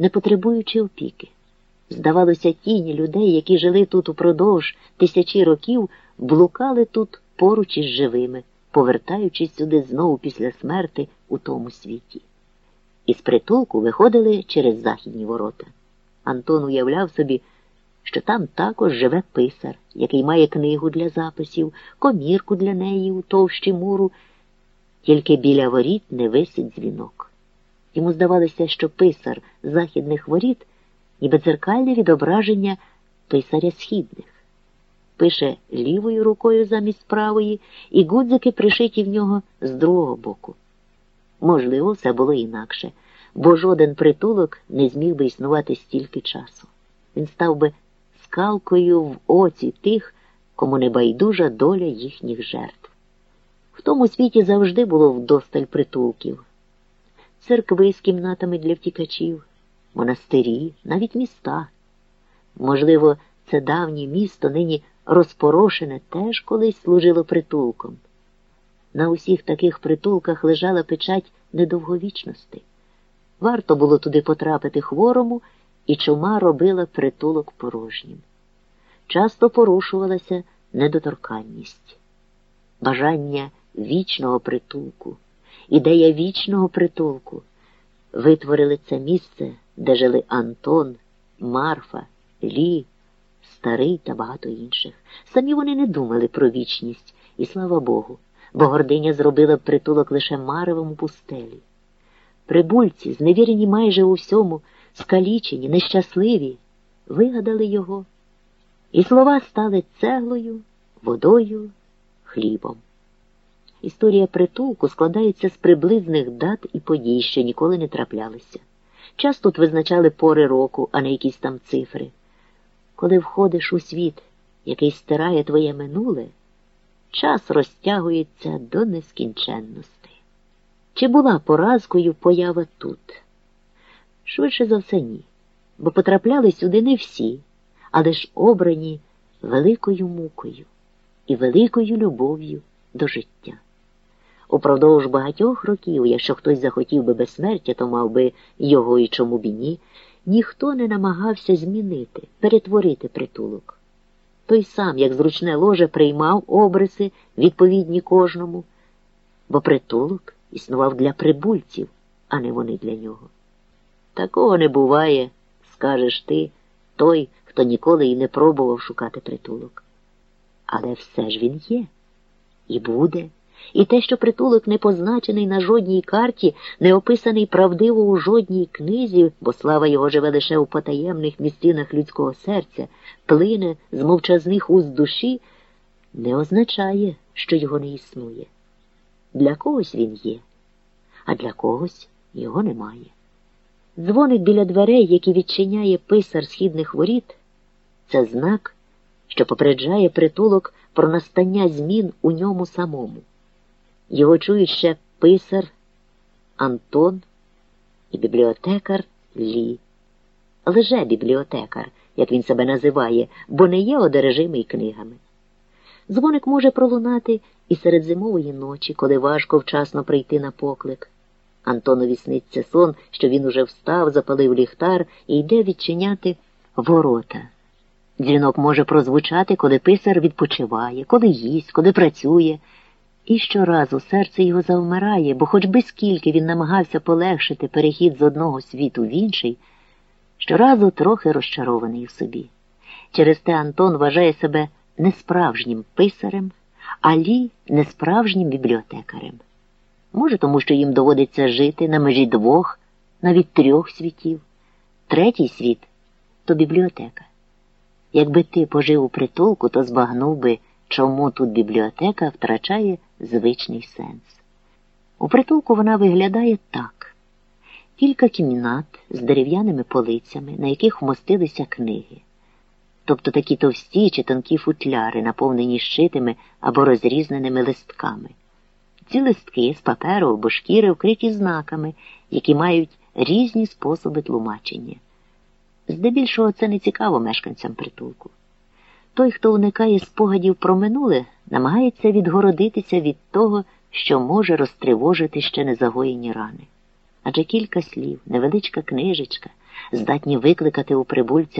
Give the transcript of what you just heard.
не потребуючи опіки. Здавалося, тіні людей, які жили тут упродовж тисячі років, блукали тут поруч із живими, повертаючись сюди знову після смерти у тому світі. Із притулку виходили через західні ворота. Антон уявляв собі, що там також живе писар, який має книгу для записів, комірку для неї у товщі муру, тільки біля воріт не висить дзвінок. Йому здавалося, що писар західних воріт ніби дзеркальне відображення писаря східних. Пише лівою рукою замість правої, і гудзики пришиті в нього з другого боку. Можливо, все було інакше, бо жоден притулок не зміг би існувати стільки часу. Він став би скалкою в оці тих, кому не байдужа доля їхніх жертв. В тому світі завжди було вдосталь притулків, церкви з кімнатами для втікачів, монастирі, навіть міста. Можливо, це давнє місто нині розпорошене теж колись служило притулком. На усіх таких притулках лежала печать недовговічності. Варто було туди потрапити хворому, і чума робила притулок порожнім. Часто порушувалася недоторканність, бажання вічного притулку, ідея вічного притулку витворили це місце, де жили Антон, Марфа, Лі, Старий та багато інших. Самі вони не думали про вічність, і слава Богу, бо гординя зробила притулок лише маревому пустелі. Прибульці, зневірені майже у всьому, скалічені, нещасливі, вигадали його, і слова стали цеглою, водою, хлібом. Історія притулку складається з приблизних дат і подій, що ніколи не траплялися. Час тут визначали пори року, а не якісь там цифри. Коли входиш у світ, який стирає твоє минуле, час розтягується до нескінченності. Чи була поразкою поява тут? Швидше за все, ні, бо потрапляли сюди не всі, але ж обрані великою мукою і великою любов'ю до життя. Упродовж багатьох років, якщо хтось захотів би безсмертя, то мав би його і чому б і ні, ніхто не намагався змінити, перетворити притулок. Той сам, як зручне ложе, приймав обриси, відповідні кожному, бо притулок існував для прибульців, а не вони для нього. Такого не буває, скажеш ти, той, хто ніколи і не пробував шукати притулок. Але все ж він є і буде. І те, що притулок не позначений на жодній карті, не описаний правдиво у жодній книзі, бо слава його живе лише у потаємних містинах людського серця, плине з мовчазних уст душі, не означає, що його не існує. Для когось він є, а для когось його немає. Дзвоник біля дверей, які відчиняє писар східних воріт, це знак, що попереджає притулок про настання змін у ньому самому. Його чують ще писар Антон і бібліотекар Лі. Лже бібліотекар, як він себе називає, бо не є одержимий книгами. Дзвоник може пролунати і серед зимової ночі, коли важко вчасно прийти на поклик. Антонові сниться сон, що він уже встав, запалив ліхтар і йде відчиняти ворота. Дзвінок може прозвучати, коли писар відпочиває, коли їсть, коли працює. І щоразу серце його завмирає, бо хоч би скільки він намагався полегшити перехід з одного світу в інший, щоразу трохи розчарований в собі. Через те Антон вважає себе несправжнім писарем, а Лі несправжнім бібліотекарем. Може, тому що їм доводиться жити на межі двох, навіть трьох світів. Третій світ то бібліотека. Якби ти пожив у притулку, то збагнув би, чому тут бібліотека втрачає звичний сенс. У притулку вона виглядає так: кілька кімнат з дерев'яними полицями, на яких вмостилися книги, тобто такі товсті чи тонкі футляри, наповнені щитими або розрізненими листками. Ці листки з паперу або шкіри вкриті знаками, які мають різні способи тлумачення. Здебільшого це не цікаво мешканцям притулку. Той, хто уникає спогадів про минуле, намагається відгородитися від того, що може розтривожити ще незагоєні рани. Адже кілька слів, невеличка книжечка, здатні викликати у прибульця